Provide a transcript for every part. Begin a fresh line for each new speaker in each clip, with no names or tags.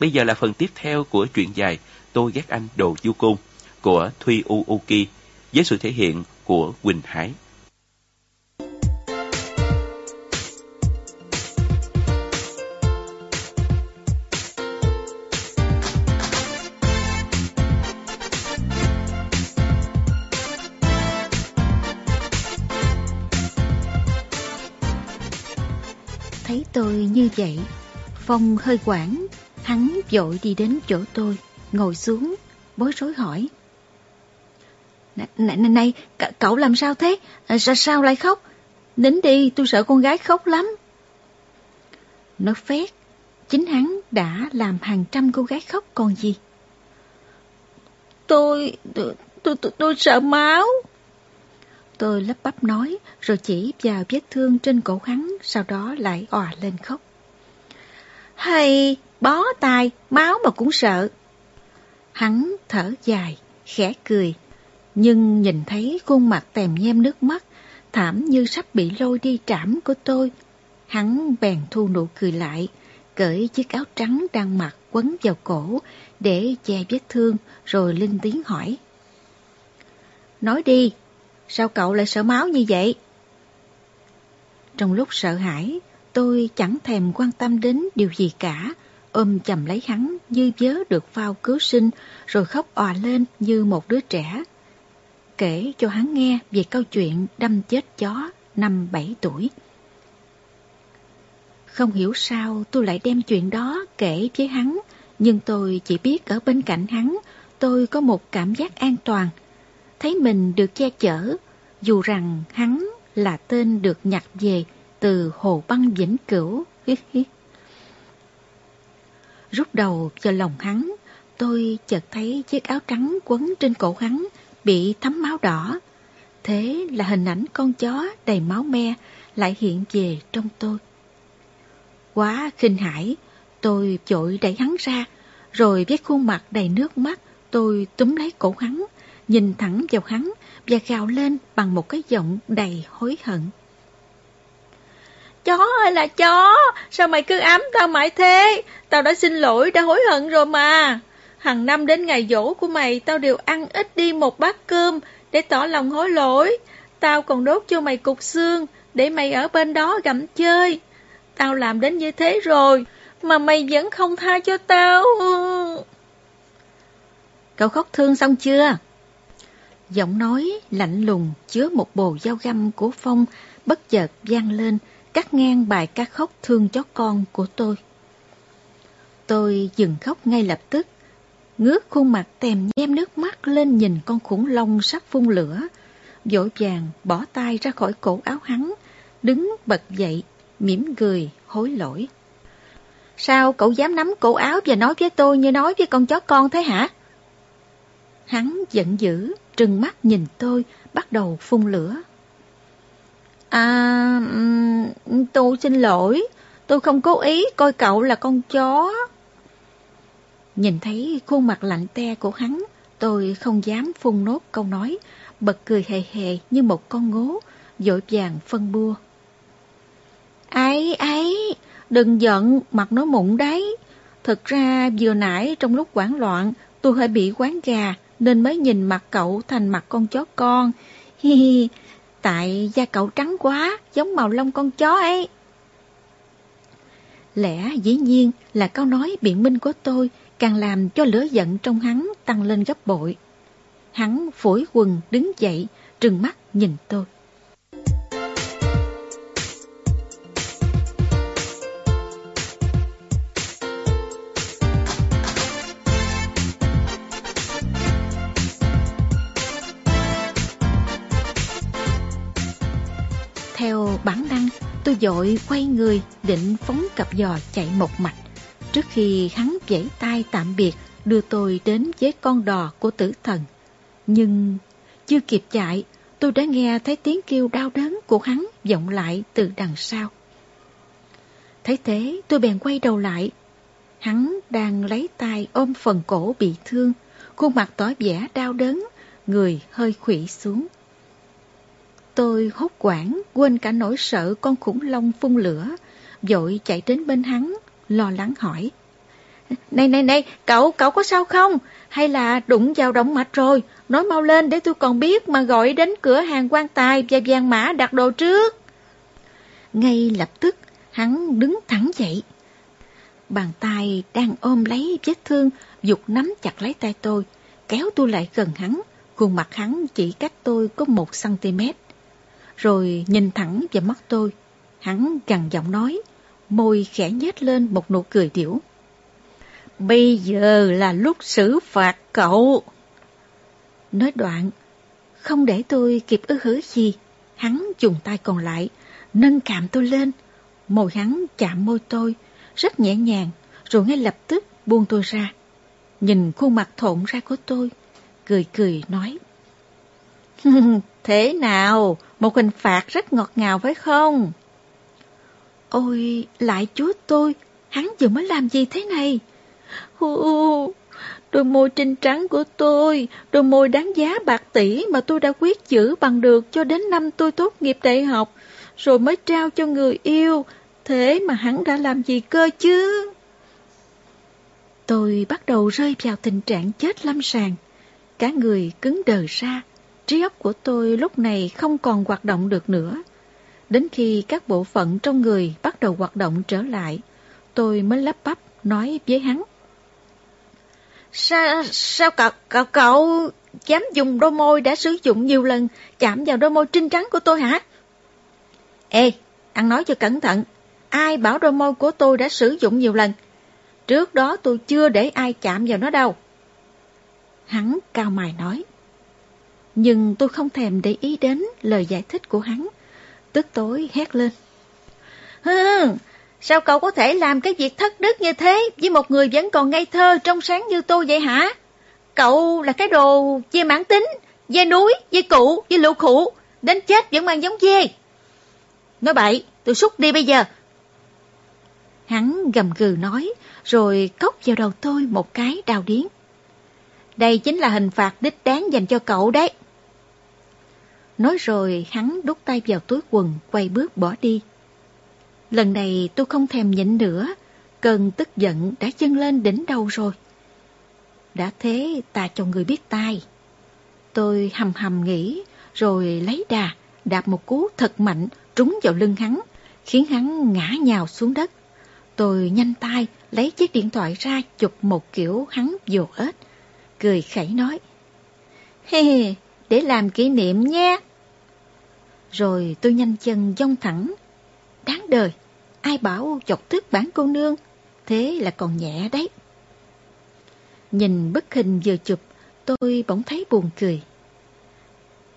Bây giờ là phần tiếp theo của truyện dài Tôi ghét anh đồ du côn của Thuy Uuki với sự thể hiện của Quỳnh Hải.
Thấy tôi như vậy, Phong hơi quảng, hắn vội đi đến chỗ tôi, ngồi xuống, bối rối hỏi. Này, này, này cậu làm sao thế? À, sao, sao lại khóc? Nín đi, tôi sợ con gái khóc lắm. Nó phét, chính hắn đã làm hàng trăm cô gái khóc còn gì. Tôi, tôi, tôi, tôi, tôi sợ máu. Tôi lắp bắp nói, rồi chỉ vào vết thương trên cổ hắn, sau đó lại òa lên khóc. Hay, bó tay máu mà cũng sợ. Hắn thở dài, khẽ cười, nhưng nhìn thấy khuôn mặt tèm nhem nước mắt, thảm như sắp bị lôi đi trảm của tôi. Hắn bèn thu nụ cười lại, cởi chiếc áo trắng đang mặc quấn vào cổ để che vết thương, rồi linh tiếng hỏi. Nói đi, sao cậu lại sợ máu như vậy? Trong lúc sợ hãi, tôi chẳng thèm quan tâm đến điều gì cả, ôm chầm lấy hắn như vớ được phao cứu sinh, rồi khóc òa lên như một đứa trẻ. Kể cho hắn nghe về câu chuyện đâm chết chó năm bảy tuổi. Không hiểu sao tôi lại đem chuyện đó kể với hắn, nhưng tôi chỉ biết ở bên cạnh hắn, tôi có một cảm giác an toàn, thấy mình được che chở, dù rằng hắn là tên được nhặt về từ hồ băng vĩnh cửu. Rút đầu vào lòng hắn, tôi chợt thấy chiếc áo trắng quấn trên cổ hắn bị thấm máu đỏ. Thế là hình ảnh con chó đầy máu me lại hiện về trong tôi. Quá khinh hãi, tôi chội đẩy hắn ra, rồi với khuôn mặt đầy nước mắt, tôi túm lấy cổ hắn, nhìn thẳng vào hắn và gào lên bằng một cái giọng đầy hối hận. Chó ơi là chó, sao mày cứ ám tao mãi thế? Tao đã xin lỗi, đã hối hận rồi mà. Hằng năm đến ngày dỗ của mày, tao đều ăn ít đi một bát cơm để tỏ lòng hối lỗi. Tao còn đốt cho mày cục xương để mày ở bên đó gặm chơi. Tao làm đến như thế rồi, mà mày vẫn không tha cho tao. Cậu khóc thương xong chưa? Giọng nói lạnh lùng chứa một bồ dao găm của Phong bất chợt vang lên, cắt ngang bài ca khóc thương chó con của tôi. Tôi dừng khóc ngay lập tức, ngước khuôn mặt tèm nhem nước mắt lên nhìn con khủng long sắp phun lửa, dội vàng bỏ tay ra khỏi cổ áo hắn, đứng bật dậy, mỉm cười, hối lỗi. Sao cậu dám nắm cổ áo và nói với tôi như nói với con chó con thế hả? Hắn giận dữ, trừng mắt nhìn tôi, bắt đầu phun lửa. À, tôi xin lỗi, tôi không cố ý coi cậu là con chó. Nhìn thấy khuôn mặt lạnh te của hắn, tôi không dám phun nốt câu nói, bật cười hề hề như một con ngố, dội vàng phân bua. Ấy, ấy, đừng giận, mặt nó mụn đấy. Thực ra vừa nãy trong lúc quảng loạn, tôi hơi bị quán gà, nên mới nhìn mặt cậu thành mặt con chó con. Hi hi, tại da cậu trắng quá, giống màu lông con chó ấy. Lẽ dĩ nhiên là câu nói biện minh của tôi càng làm cho lửa giận trong hắn tăng lên gấp bội. Hắn phổi quần đứng dậy, trừng mắt nhìn tôi. Theo bản năng, tôi dội quay người định phóng cặp giò chạy một mạch. Trước khi hắn vẫy tay tạm biệt, đưa tôi đến với con đò của tử thần. Nhưng chưa kịp chạy, tôi đã nghe thấy tiếng kêu đau đớn của hắn vọng lại từ đằng sau. Thấy thế, tôi bèn quay đầu lại. Hắn đang lấy tay ôm phần cổ bị thương, khuôn mặt tỏ vẻ đau đớn, người hơi khủy xuống. Tôi hốt quảng, quên cả nỗi sợ con khủng long phun lửa, vội chạy đến bên hắn, lo lắng hỏi. Này này này, cậu, cậu có sao không? Hay là đụng vào động mạch rồi? Nói mau lên để tôi còn biết mà gọi đến cửa hàng quan tài và vàng mã đặt đồ trước. Ngay lập tức, hắn đứng thẳng dậy. Bàn tay đang ôm lấy vết thương, dục nắm chặt lấy tay tôi, kéo tôi lại gần hắn, khuôn mặt hắn chỉ cách tôi có một cm. Rồi nhìn thẳng vào mắt tôi, hắn gằn giọng nói, môi khẽ nhếch lên một nụ cười điểu. Bây giờ là lúc xử phạt cậu. Nói đoạn, không để tôi kịp ư hứa gì, hắn dùng tay còn lại, nâng cạm tôi lên. Môi hắn chạm môi tôi, rất nhẹ nhàng, rồi ngay lập tức buông tôi ra. Nhìn khuôn mặt thộn ra của tôi, cười cười nói. Thế nào, một hình phạt rất ngọt ngào phải không? Ôi, lại chúa tôi, hắn vừa mới làm gì thế này? Hù, đôi môi trinh trắng của tôi, đôi môi đáng giá bạc tỷ mà tôi đã quyết giữ bằng được cho đến năm tôi tốt nghiệp đại học, rồi mới trao cho người yêu. Thế mà hắn đã làm gì cơ chứ? Tôi bắt đầu rơi vào tình trạng chết lâm sàng. Cả người cứng đờ ra, trí óc của tôi lúc này không còn hoạt động được nữa. Đến khi các bộ phận trong người bắt đầu hoạt động trở lại, tôi mới lắp bắp nói với hắn. Sao, sao cậu, cậu, cậu dám dùng đôi môi đã sử dụng nhiều lần chạm vào đôi môi trinh trắng của tôi hả? Ê, ăn nói cho cẩn thận. Ai bảo đôi môi của tôi đã sử dụng nhiều lần? Trước đó tôi chưa để ai chạm vào nó đâu. Hắn cao mài nói. Nhưng tôi không thèm để ý đến lời giải thích của hắn. Tức tối hét lên. Hừ, sao cậu có thể làm cái việc thất đức như thế với một người vẫn còn ngây thơ trong sáng như tôi vậy hả? Cậu là cái đồ dê mãn tính, dê núi, dê cụ, dê lụ khủ, đến chết vẫn mang giống dê. Nói bậy, tôi xúc đi bây giờ. Hắn gầm gừ nói, rồi cốc vào đầu tôi một cái đào điến. Đây chính là hình phạt đích đáng dành cho cậu đấy. Nói rồi hắn đút tay vào túi quần, quay bước bỏ đi. Lần này tôi không thèm nhịn nữa, cơn tức giận đã chân lên đỉnh đầu rồi. Đã thế ta cho người biết tai. Tôi hầm hầm nghĩ, rồi lấy đà, đạp một cú thật mạnh, trúng vào lưng hắn, khiến hắn ngã nhào xuống đất. Tôi nhanh tay lấy chiếc điện thoại ra chụp một kiểu hắn dồ ếch, cười khẩy nói. Hê hê, để làm kỷ niệm nhé. Rồi tôi nhanh chân dông thẳng. Đáng đời, ai bảo chọc tức bản cô nương, thế là còn nhẹ đấy. Nhìn bức hình vừa chụp, tôi bỗng thấy buồn cười.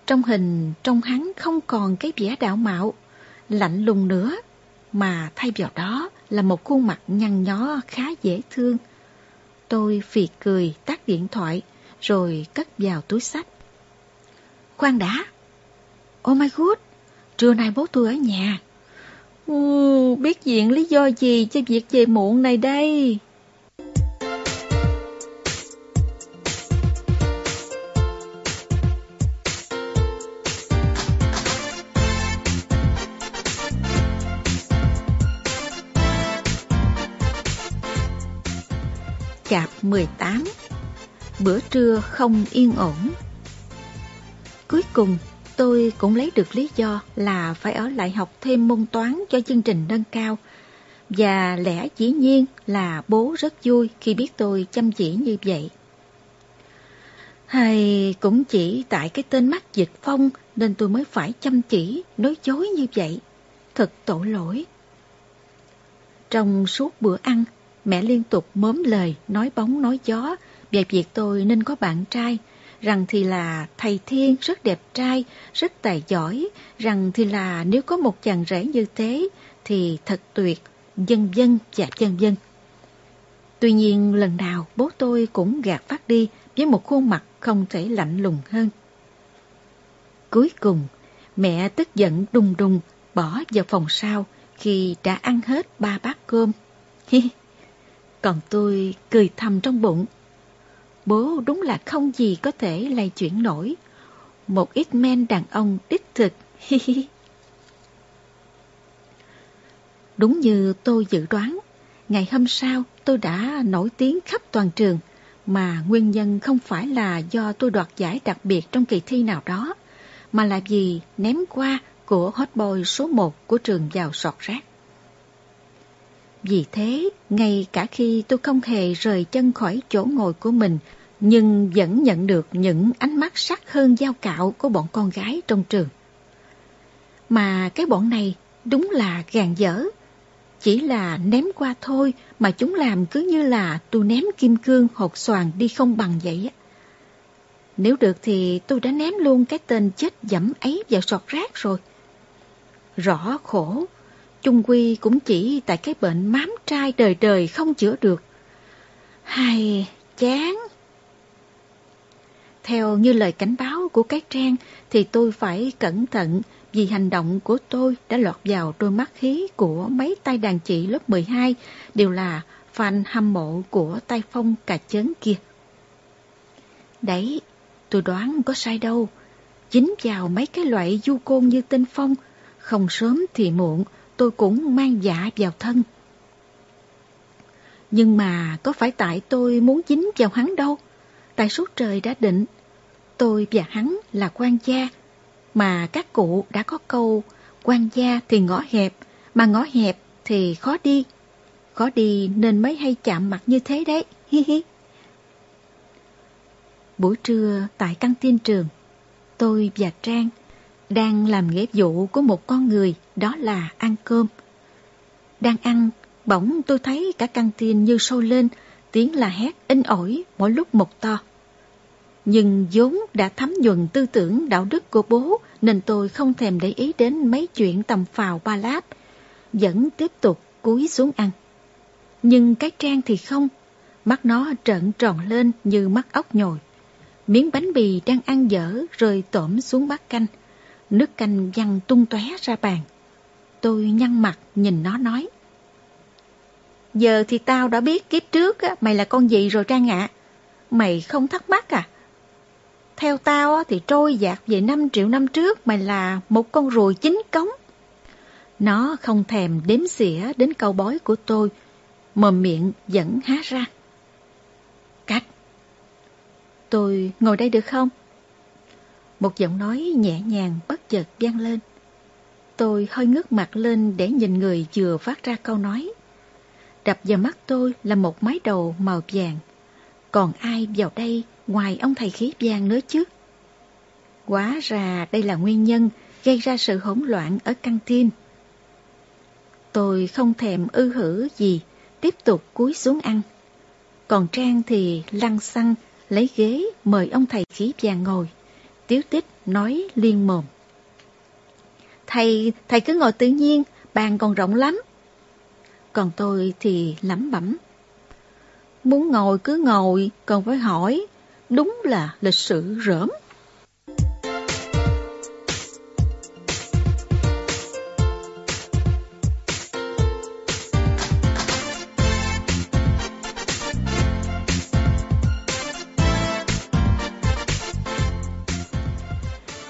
Trong hình, trong hắn không còn cái vẻ đạo mạo, lạnh lùng nữa, mà thay vào đó là một khuôn mặt nhăn nhó khá dễ thương. Tôi phì cười tắt điện thoại, rồi cất vào túi sách. Khoan đã! Oh my god! Trưa nay bố tôi ở nhà. Ừ, biết diện lý do gì cho việc về muộn này đây? Chạp 18 Bữa trưa không yên ổn Cuối cùng tôi cũng lấy được lý do là phải ở lại học thêm môn toán cho chương trình nâng cao. Và lẽ dĩ nhiên là bố rất vui khi biết tôi chăm chỉ như vậy. Hay cũng chỉ tại cái tên mắt dịch phong nên tôi mới phải chăm chỉ, nói chối như vậy. Thật tội lỗi. Trong suốt bữa ăn, mẹ liên tục mớm lời, nói bóng nói gió về việc tôi nên có bạn trai, rằng thì là thầy Thiên rất đẹp trai, rất tài giỏi, rằng thì là nếu có một chàng rể như thế thì thật tuyệt, dân dân và dân dân. Tuy nhiên lần nào bố tôi cũng gạt phát đi với một khuôn mặt không thể lạnh lùng hơn. Cuối cùng, mẹ tức giận đùng đùng bỏ vào phòng sau khi đã ăn hết ba bát cơm. Còn tôi cười thầm trong bụng Bố đúng là không gì có thể lay chuyển nổi. Một ít men đàn ông đích thực. đúng như tôi dự đoán, ngày hôm sau tôi đã nổi tiếng khắp toàn trường, mà nguyên nhân không phải là do tôi đoạt giải đặc biệt trong kỳ thi nào đó, mà là vì ném qua của hot boy số 1 của trường vào sọt rác. Vì thế, ngay cả khi tôi không hề rời chân khỏi chỗ ngồi của mình, nhưng vẫn nhận được những ánh mắt sắc hơn dao cạo của bọn con gái trong trường. Mà cái bọn này đúng là gàn dở. Chỉ là ném qua thôi mà chúng làm cứ như là tôi ném kim cương hột xoàn đi không bằng vậy. Nếu được thì tôi đã ném luôn cái tên chết dẫm ấy vào sọt rác rồi. Rõ khổ, chung quy cũng chỉ tại cái bệnh mám trai đời đời không chữa được. Hay, chán. Theo như lời cảnh báo của các trang thì tôi phải cẩn thận vì hành động của tôi đã lọt vào đôi mắt khí của mấy tay đàn chị lớp 12 đều là fan hâm mộ của tay phong cà chớn kia. Đấy, tôi đoán có sai đâu. Dính vào mấy cái loại du côn như tên Phong, không sớm thì muộn, tôi cũng mang dạ vào thân. Nhưng mà có phải tại tôi muốn dính vào hắn đâu. Tại số trời đã định, tôi và hắn là quan gia, mà các cụ đã có câu quan gia thì ngõ hẹp, mà ngõ hẹp thì khó đi. Khó đi nên mới hay chạm mặt như thế đấy, hi hi. Buổi trưa tại căng tin trường, tôi và Trang đang làm nghĩa vụ của một con người, đó là ăn cơm. Đang ăn, bỗng tôi thấy cả căng tin như sôi lên, tiếng là hét in ỏi mỗi lúc một to. Nhưng vốn đã thấm nhuần tư tưởng đạo đức của bố nên tôi không thèm để ý đến mấy chuyện tầm phào ba láp, vẫn tiếp tục cúi xuống ăn. Nhưng cái trang thì không, mắt nó trợn tròn lên như mắt ốc nhồi. Miếng bánh bì đang ăn dở rơi tổm xuống bát canh, nước canh văng tung tóe ra bàn. Tôi nhăn mặt nhìn nó nói. Giờ thì tao đã biết kiếp trước á, mày là con gì rồi Trang ạ. Mày không thắc mắc à? Theo tao thì trôi dạt về 5 triệu năm trước mày là một con ruồi chính cống. Nó không thèm đếm xỉa đến câu bói của tôi, mồm miệng vẫn há ra. Cách. Tôi ngồi đây được không? Một giọng nói nhẹ nhàng bất chợt vang lên. Tôi hơi ngước mặt lên để nhìn người vừa phát ra câu nói. Đập vào mắt tôi là một mái đầu màu vàng. Còn ai vào đây ngoài ông thầy khí vàng nữa chứ? Quá ra đây là nguyên nhân gây ra sự hỗn loạn ở căng tin. Tôi không thèm ư hử gì, tiếp tục cúi xuống ăn. Còn Trang thì lăn xăng, lấy ghế mời ông thầy khí vàng ngồi. Tiếu tích nói liên mồm. Thầy, thầy cứ ngồi tự nhiên, bàn còn rộng lắm. Còn tôi thì lẩm bẩm. Muốn ngồi cứ ngồi, còn phải hỏi. Đúng là lịch sử rỡm.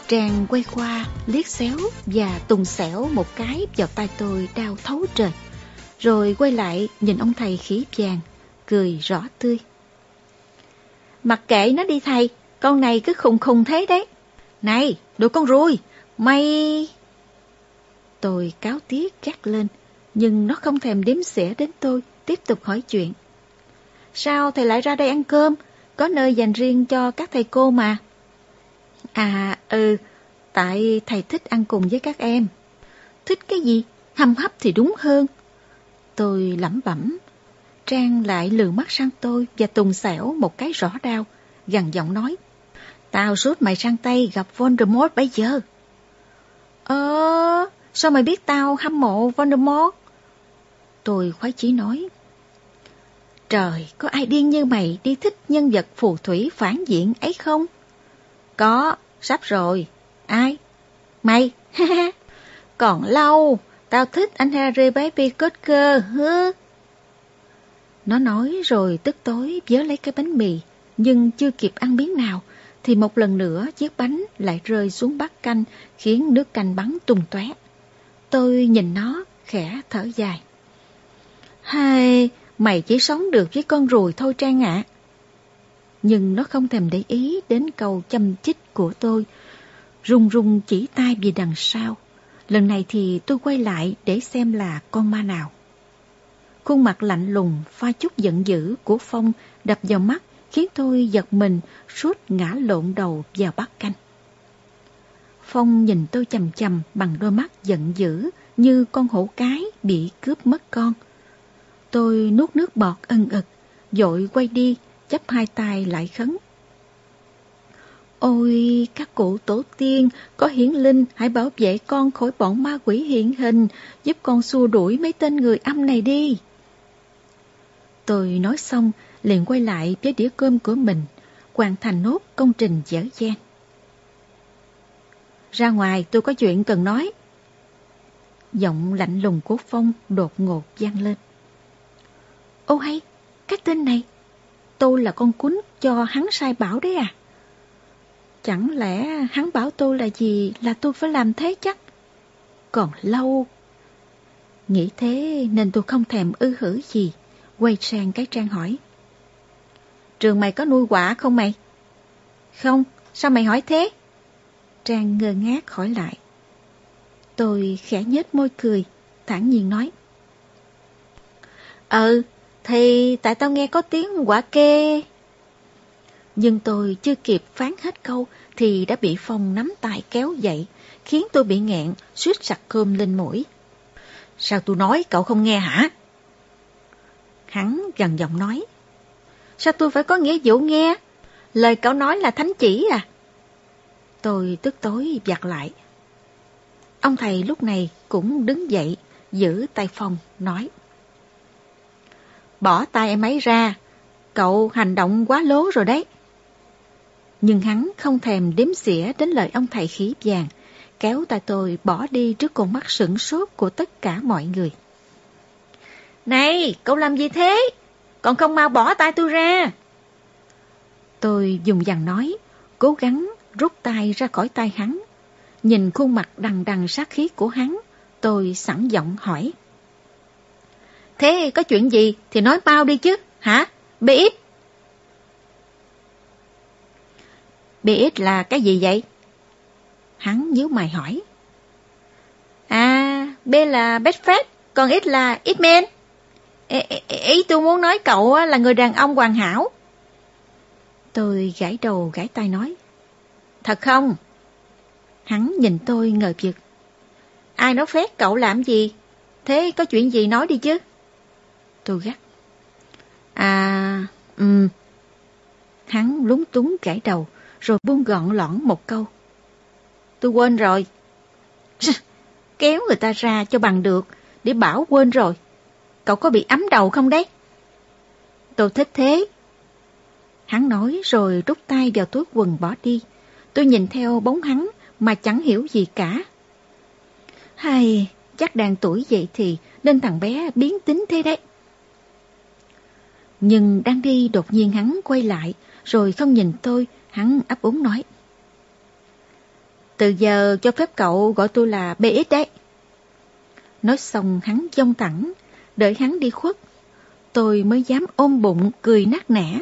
Trang quay qua, liếc xéo và tùng xẻo một cái vào tay tôi đau thấu trời. Rồi quay lại nhìn ông thầy khí vàng, cười rõ tươi. Mặc kệ nó đi thầy, con này cứ khùng khùng thế đấy. Này, đồ con ruồi, mày... Tôi cáo tiếc gắt lên, nhưng nó không thèm đếm xỉa đến tôi, tiếp tục hỏi chuyện. Sao thầy lại ra đây ăn cơm? Có nơi dành riêng cho các thầy cô mà. À, ừ, tại thầy thích ăn cùng với các em. Thích cái gì? Hăm hấp thì đúng hơn. Tôi lẩm bẩm. Trang lại lừa mắt sang tôi và tùng xẻo một cái rõ đau, gần giọng nói. Tao rút mày sang tay gặp Voldemort bây giờ. Ờ, sao mày biết tao hâm mộ Voldemort? Tôi khoái chí nói. Trời, có ai điên như mày đi thích nhân vật phù thủy phản diện ấy không? Có, sắp rồi. Ai? Mày? Còn lâu, tao thích anh Harry Baby Cocker. hứ. Nó nói rồi tức tối vớ lấy cái bánh mì, nhưng chưa kịp ăn miếng nào, thì một lần nữa chiếc bánh lại rơi xuống bát canh, khiến nước canh bắn tung tóe. Tôi nhìn nó, khẽ thở dài. Hay, mày chỉ sống được với con ruồi thôi Trang ạ. Nhưng nó không thèm để ý đến câu châm chích của tôi, rung rung chỉ tay về đằng sau. Lần này thì tôi quay lại để xem là con ma nào. Khuôn mặt lạnh lùng, pha chút giận dữ của Phong đập vào mắt khiến tôi giật mình suốt ngã lộn đầu vào bát canh. Phong nhìn tôi chầm chầm bằng đôi mắt giận dữ như con hổ cái bị cướp mất con. Tôi nuốt nước bọt ân ực, dội quay đi, chấp hai tay lại khấn. Ôi, các cụ tổ tiên, có hiển linh, hãy bảo vệ con khỏi bọn ma quỷ hiện hình, giúp con xua đuổi mấy tên người âm này đi. Tôi nói xong, liền quay lại với đĩa cơm của mình, hoàn thành nốt công trình dở dang. Ra ngoài tôi có chuyện cần nói. Giọng lạnh lùng của Phong đột ngột vang lên. Ô hay, cái tên này, tôi là con cún cho hắn sai bảo đấy à? Chẳng lẽ hắn bảo tôi là gì là tôi phải làm thế chắc? Còn lâu. Nghĩ thế nên tôi không thèm ư hử gì, quay sang cái trang hỏi. Trường mày có nuôi quả không mày? Không, sao mày hỏi thế? Trang ngơ ngác hỏi lại. Tôi khẽ nhếch môi cười, thản nhiên nói. Ừ, thì tại tao nghe có tiếng quả kê. Nhưng tôi chưa kịp phán hết câu thì đã bị Phong nắm tay kéo dậy, khiến tôi bị nghẹn, suýt sặc cơm lên mũi. Sao tôi nói cậu không nghe hả? Hắn gần giọng nói. Sao tôi phải có nghĩa vụ nghe? Lời cậu nói là thánh chỉ à? Tôi tức tối giặt lại. Ông thầy lúc này cũng đứng dậy, giữ tay Phong, nói. Bỏ tay em ấy ra, cậu hành động quá lố rồi đấy. Nhưng hắn không thèm đếm xỉa đến lời ông thầy khí vàng, kéo tay tôi bỏ đi trước con mắt sửng sốt của tất cả mọi người. Này, cậu làm gì thế? Còn không mau bỏ tay tôi ra. Tôi dùng dằn nói, cố gắng rút tay ra khỏi tay hắn. Nhìn khuôn mặt đằng đằng sát khí của hắn, tôi sẵn giọng hỏi. Thế có chuyện gì thì nói bao đi chứ, hả? BX? BX là cái gì vậy? Hắn nhíu mày hỏi. À, B là best friend, còn X là X-men. Ý, ý tôi muốn nói cậu là người đàn ông hoàn hảo. Tôi gãi đầu gãi tay nói. Thật không? Hắn nhìn tôi ngờ vực. Ai nói phép cậu làm gì? Thế có chuyện gì nói đi chứ? Tôi gắt. À, ừm. Hắn lúng túng gãi đầu, rồi buông gọn lõn một câu. Tôi quên rồi. Kéo người ta ra cho bằng được, để bảo quên rồi. Cậu có bị ấm đầu không đấy? Tôi thích thế. Hắn nói rồi rút tay vào túi quần bỏ đi. Tôi nhìn theo bóng hắn mà chẳng hiểu gì cả. Hay, chắc đang tuổi vậy thì nên thằng bé biến tính thế đấy. Nhưng đang đi đột nhiên hắn quay lại, rồi không nhìn tôi, hắn ấp úng nói. Từ giờ cho phép cậu gọi tôi là BX đấy. Nói xong hắn dông thẳng, đợi hắn đi khuất. Tôi mới dám ôm bụng cười nát nẻ.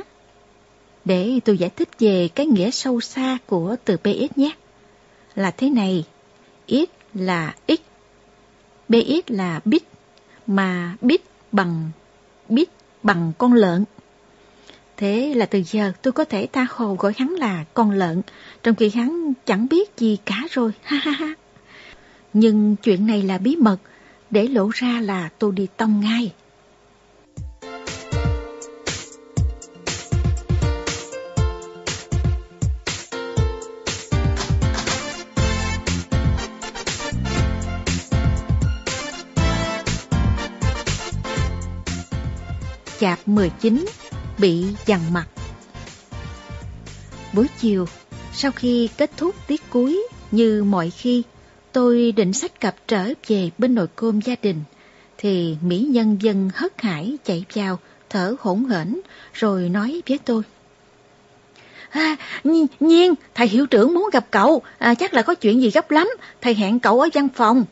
Để tôi giải thích về cái nghĩa sâu xa của từ PX nhé. Là thế này, X là X, BX là bit, mà bit bằng bit bằng con lợn. Thế là từ giờ tôi có thể tha hồ gọi hắn là con lợn, trong khi hắn chẳng biết gì cả rồi, ha ha ha. Nhưng chuyện này là bí mật, để lộ ra là tôi đi tông ngay. Chạp 19 Bị dằn mặt Buổi chiều, sau khi kết thúc tiết cuối, như mọi khi, tôi định sách cặp trở về bên nồi cơm gia đình, thì Mỹ Nhân Dân hất hải chạy vào, thở hỗn hển, rồi nói với tôi. À, nhiên, thầy hiệu trưởng muốn gặp cậu, à, chắc là có chuyện gì gấp lắm, thầy hẹn cậu ở văn phòng.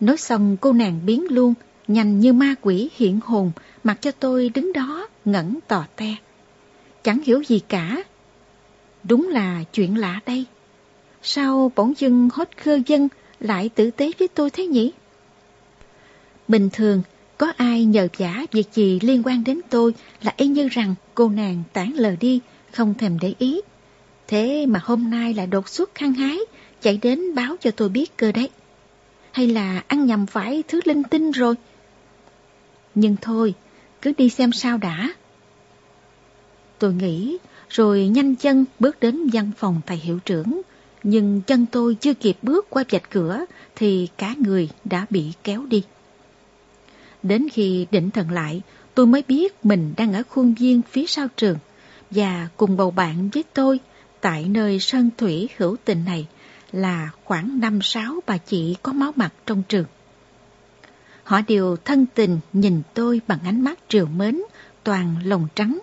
Nói xong cô nàng biến luôn, nhanh như ma quỷ hiện hồn, mặc cho tôi đứng đó ngẩn tò te. Chẳng hiểu gì cả. Đúng là chuyện lạ đây. Sao bỗng dưng hốt khơ dân lại tử tế với tôi thế nhỉ? Bình thường, có ai nhờ giả việc gì liên quan đến tôi là y như rằng cô nàng tản lờ đi, không thèm để ý. Thế mà hôm nay lại đột xuất khăn hái, chạy đến báo cho tôi biết cơ đấy. Hay là ăn nhầm phải thứ linh tinh rồi? Nhưng thôi, cứ đi xem sao đã. Tôi nghĩ, rồi nhanh chân bước đến văn phòng thầy hiệu trưởng. Nhưng chân tôi chưa kịp bước qua vạch cửa thì cả người đã bị kéo đi. Đến khi định thần lại, tôi mới biết mình đang ở khuôn viên phía sau trường và cùng bầu bạn với tôi tại nơi sân thủy hữu tình này là khoảng năm sáu bà chị có máu mặt trong trường. Họ đều thân tình nhìn tôi bằng ánh mắt triều mến, toàn lòng trắng.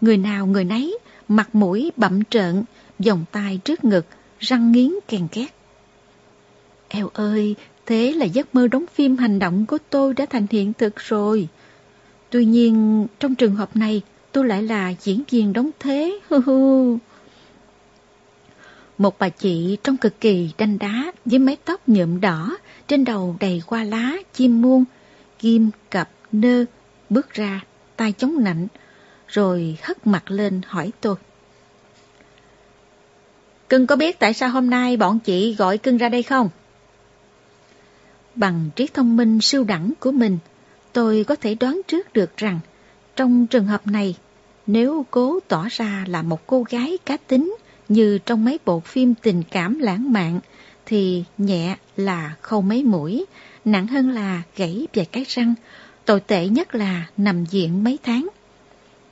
Người nào người nấy, mặt mũi bậm trợn, vòng tay trước ngực, răng nghiến kèn két. Eo ơi, thế là giấc mơ đóng phim hành động của tôi đã thành hiện thực rồi. Tuy nhiên, trong trường hợp này, tôi lại là diễn viên đóng thế, hư hư. Một bà chị trong cực kỳ đanh đá với mái tóc nhuộm đỏ, trên đầu đầy hoa lá, chim muôn, kim, cặp, nơ, bước ra, tay chống nạnh, rồi hất mặt lên hỏi tôi. Cưng có biết tại sao hôm nay bọn chị gọi cưng ra đây không? Bằng trí thông minh siêu đẳng của mình, tôi có thể đoán trước được rằng trong trường hợp này, nếu cố tỏ ra là một cô gái cá tính như trong mấy bộ phim tình cảm lãng mạn, thì nhẹ là khâu mấy mũi, nặng hơn là gãy vài cái răng, tồi tệ nhất là nằm viện mấy tháng.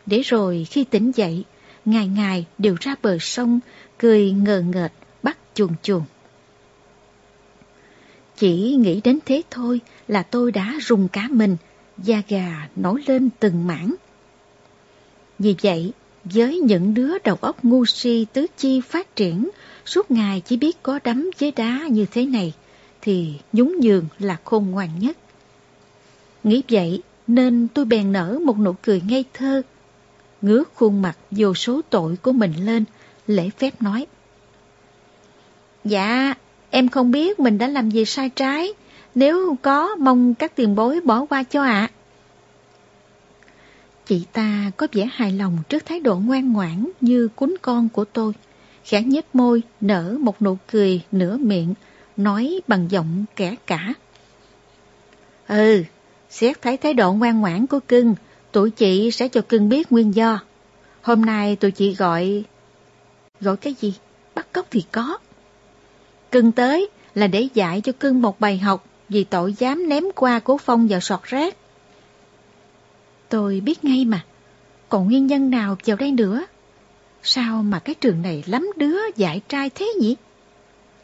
Để rồi khi tỉnh dậy, ngày ngày đều ra bờ sông, cười ngờ ngợt, bắt chuồn chuồn. Chỉ nghĩ đến thế thôi là tôi đã rùng cá mình, da gà nổi lên từng mảng. Vì vậy, với những đứa đầu óc ngu si tứ chi phát triển, suốt ngày chỉ biết có đấm với đá như thế này, thì nhún nhường là khôn ngoan nhất. Nghĩ vậy nên tôi bèn nở một nụ cười ngây thơ, ngước khuôn mặt vô số tội của mình lên, lễ phép nói. Dạ, em không biết mình đã làm gì sai trái, nếu có mong các tiền bối bỏ qua cho ạ. Chị ta có vẻ hài lòng trước thái độ ngoan ngoãn như cún con của tôi. Khẽ nhếch môi, nở một nụ cười nửa miệng, nói bằng giọng kẻ cả. Ừ, xét thấy thái độ ngoan ngoãn của cưng, tụi chị sẽ cho cưng biết nguyên do. Hôm nay tụi chị gọi... Gọi cái gì? Bắt cóc thì có. Cưng tới là để dạy cho cưng một bài học vì tội dám ném qua cố phong vào sọt rác. Tôi biết ngay mà, còn nguyên nhân nào vào đây nữa? Sao mà cái trường này lắm đứa dạy trai thế nhỉ?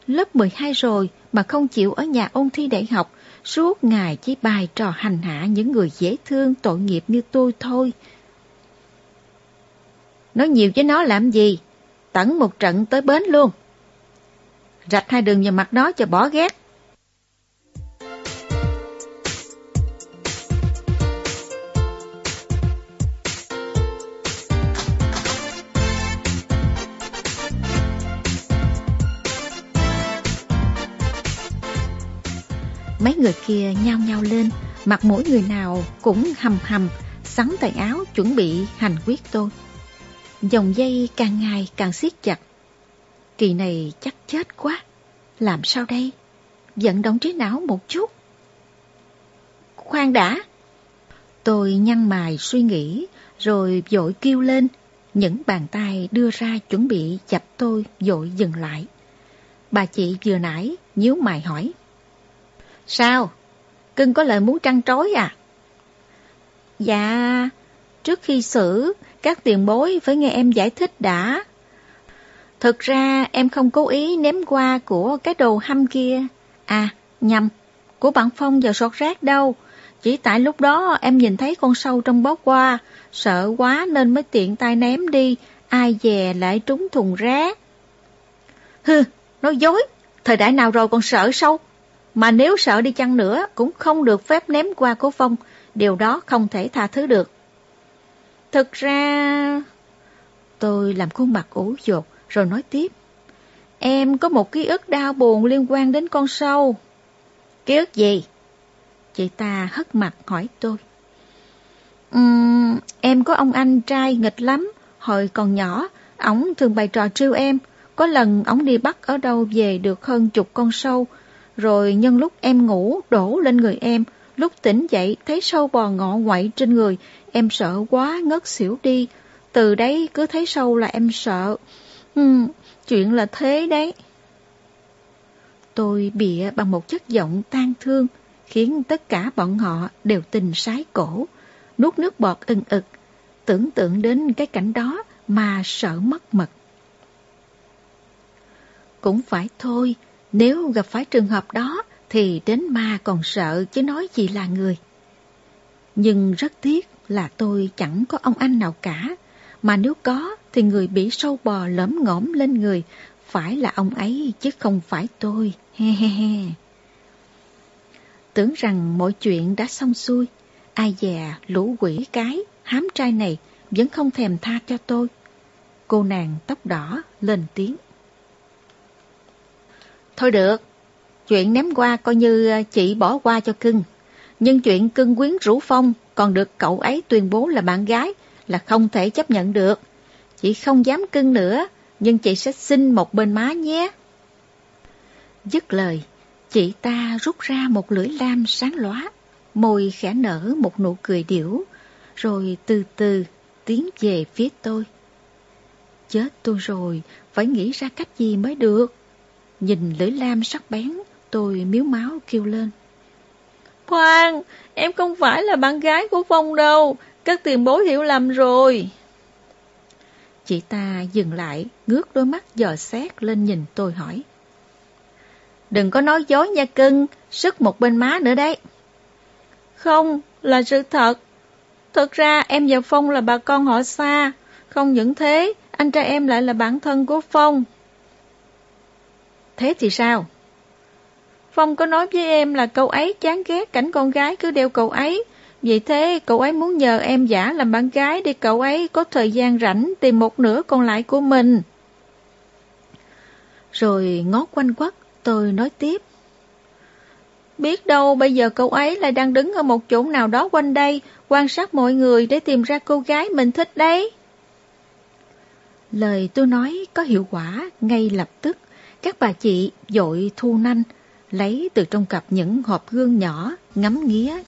Lớp 12 rồi mà không chịu ở nhà ôn thi đại học, suốt ngày chỉ bài trò hành hạ những người dễ thương tội nghiệp như tôi thôi. Nói nhiều với nó làm gì? Tẩn một trận tới bến luôn. Rạch hai đường vào mặt nó cho bỏ ghét. Mấy người kia nhao nhao lên, mặt mỗi người nào cũng hầm hầm, sắn tay áo chuẩn bị hành quyết tôi. Dòng dây càng ngày càng siết chặt. Kỳ này chắc chết quá. Làm sao đây? Vận động trí não một chút. Khoan đã. Tôi nhăn mài suy nghĩ, rồi vội kêu lên. Những bàn tay đưa ra chuẩn bị chập tôi vội dừng lại. Bà chị vừa nãy nhíu mày hỏi. Sao? Cưng có lời muốn trăn trối à? Dạ, trước khi xử, các tiền bối phải nghe em giải thích đã. Thực ra em không cố ý ném qua của cái đồ hâm kia. À, nhầm, của bạn Phong vào sọt rác đâu. Chỉ tại lúc đó em nhìn thấy con sâu trong bó qua, sợ quá nên mới tiện tay ném đi, ai dè lại trúng thùng rác. Hừ, nói dối, thời đại nào rồi còn sợ sâu, Mà nếu sợ đi chăng nữa cũng không được phép ném qua của phong, điều đó không thể tha thứ được. Thực ra... Tôi làm khuôn mặt ủ dột rồi nói tiếp. Em có một ký ức đau buồn liên quan đến con sâu. Ký ức gì? Chị ta hất mặt hỏi tôi. Um, em có ông anh trai nghịch lắm, hồi còn nhỏ, ổng thường bày trò trêu em. Có lần ổng đi bắt ở đâu về được hơn chục con sâu, rồi nhân lúc em ngủ đổ lên người em, lúc tỉnh dậy thấy sâu bò ngọ ngoại trên người, em sợ quá ngất xỉu đi. Từ đấy cứ thấy sâu là em sợ. Ừ, chuyện là thế đấy. Tôi bịa bằng một chất giọng tan thương, khiến tất cả bọn họ đều tình sái cổ, nuốt nước bọt ưng ực, tưởng tượng đến cái cảnh đó mà sợ mất mật. Cũng phải thôi, nếu gặp phải trường hợp đó thì đến ma còn sợ chứ nói gì là người. Nhưng rất tiếc là tôi chẳng có ông anh nào cả, mà nếu có thì người bị sâu bò lõm ngõm lên người phải là ông ấy chứ không phải tôi. He he he. Tưởng rằng mọi chuyện đã xong xuôi, ai dè lũ quỷ cái, hám trai này vẫn không thèm tha cho tôi. Cô nàng tóc đỏ lên tiếng. Thôi được, chuyện ném qua coi như ờ, chị bỏ qua cho cưng. Nhưng chuyện cưng quyến rũ phong còn được cậu ấy tuyên bố là bạn gái là không thể chấp nhận được. Chị không dám cưng nữa, nhưng chị sẽ xin một bên má nhé. Dứt lời, chị ta rút ra một lưỡi lam sáng lóa, môi khẽ nở một nụ cười điểu, rồi từ từ tiến về phía tôi. Chết tôi rồi, phải nghĩ ra cách gì mới được. Nhìn lưỡi lam sắc bén, tôi miếu máu kêu lên. Khoan, em không phải là bạn gái của Phong đâu, các tiền bối hiểu lầm rồi. Chị ta dừng lại, ngước đôi mắt dò xét lên nhìn tôi hỏi. Đừng có nói dối nha cưng, sức một bên má nữa đấy. Không, là sự thật. Thực ra em và Phong là bà con họ xa. Không những thế, anh trai em lại là bản thân của Phong. Thế thì sao? Phong có nói với em là cậu ấy chán ghét cảnh con gái cứ đeo cậu ấy. Vì thế cậu ấy muốn nhờ em giả làm bạn gái để cậu ấy có thời gian rảnh tìm một nửa còn lại của mình. Rồi ngó quanh quất, tôi nói tiếp. Biết đâu bây giờ cậu ấy lại đang đứng ở một chỗ nào đó quanh đây, quan sát mọi người để tìm ra cô gái mình thích đấy. Lời tôi nói có hiệu quả ngay lập tức. Các bà chị dội thu nanh, lấy từ trong cặp những hộp gương nhỏ, ngắm nghía.